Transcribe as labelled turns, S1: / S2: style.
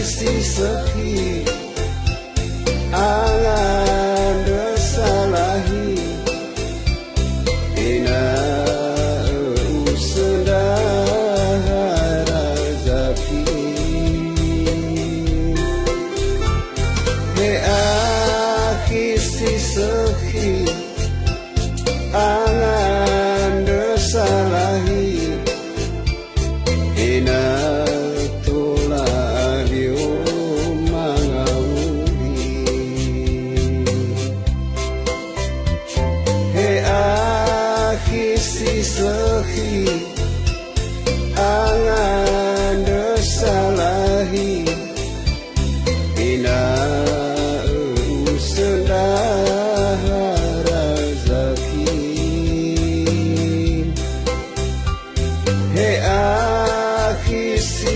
S1: esse aqui. salahi anganda salahi ina he si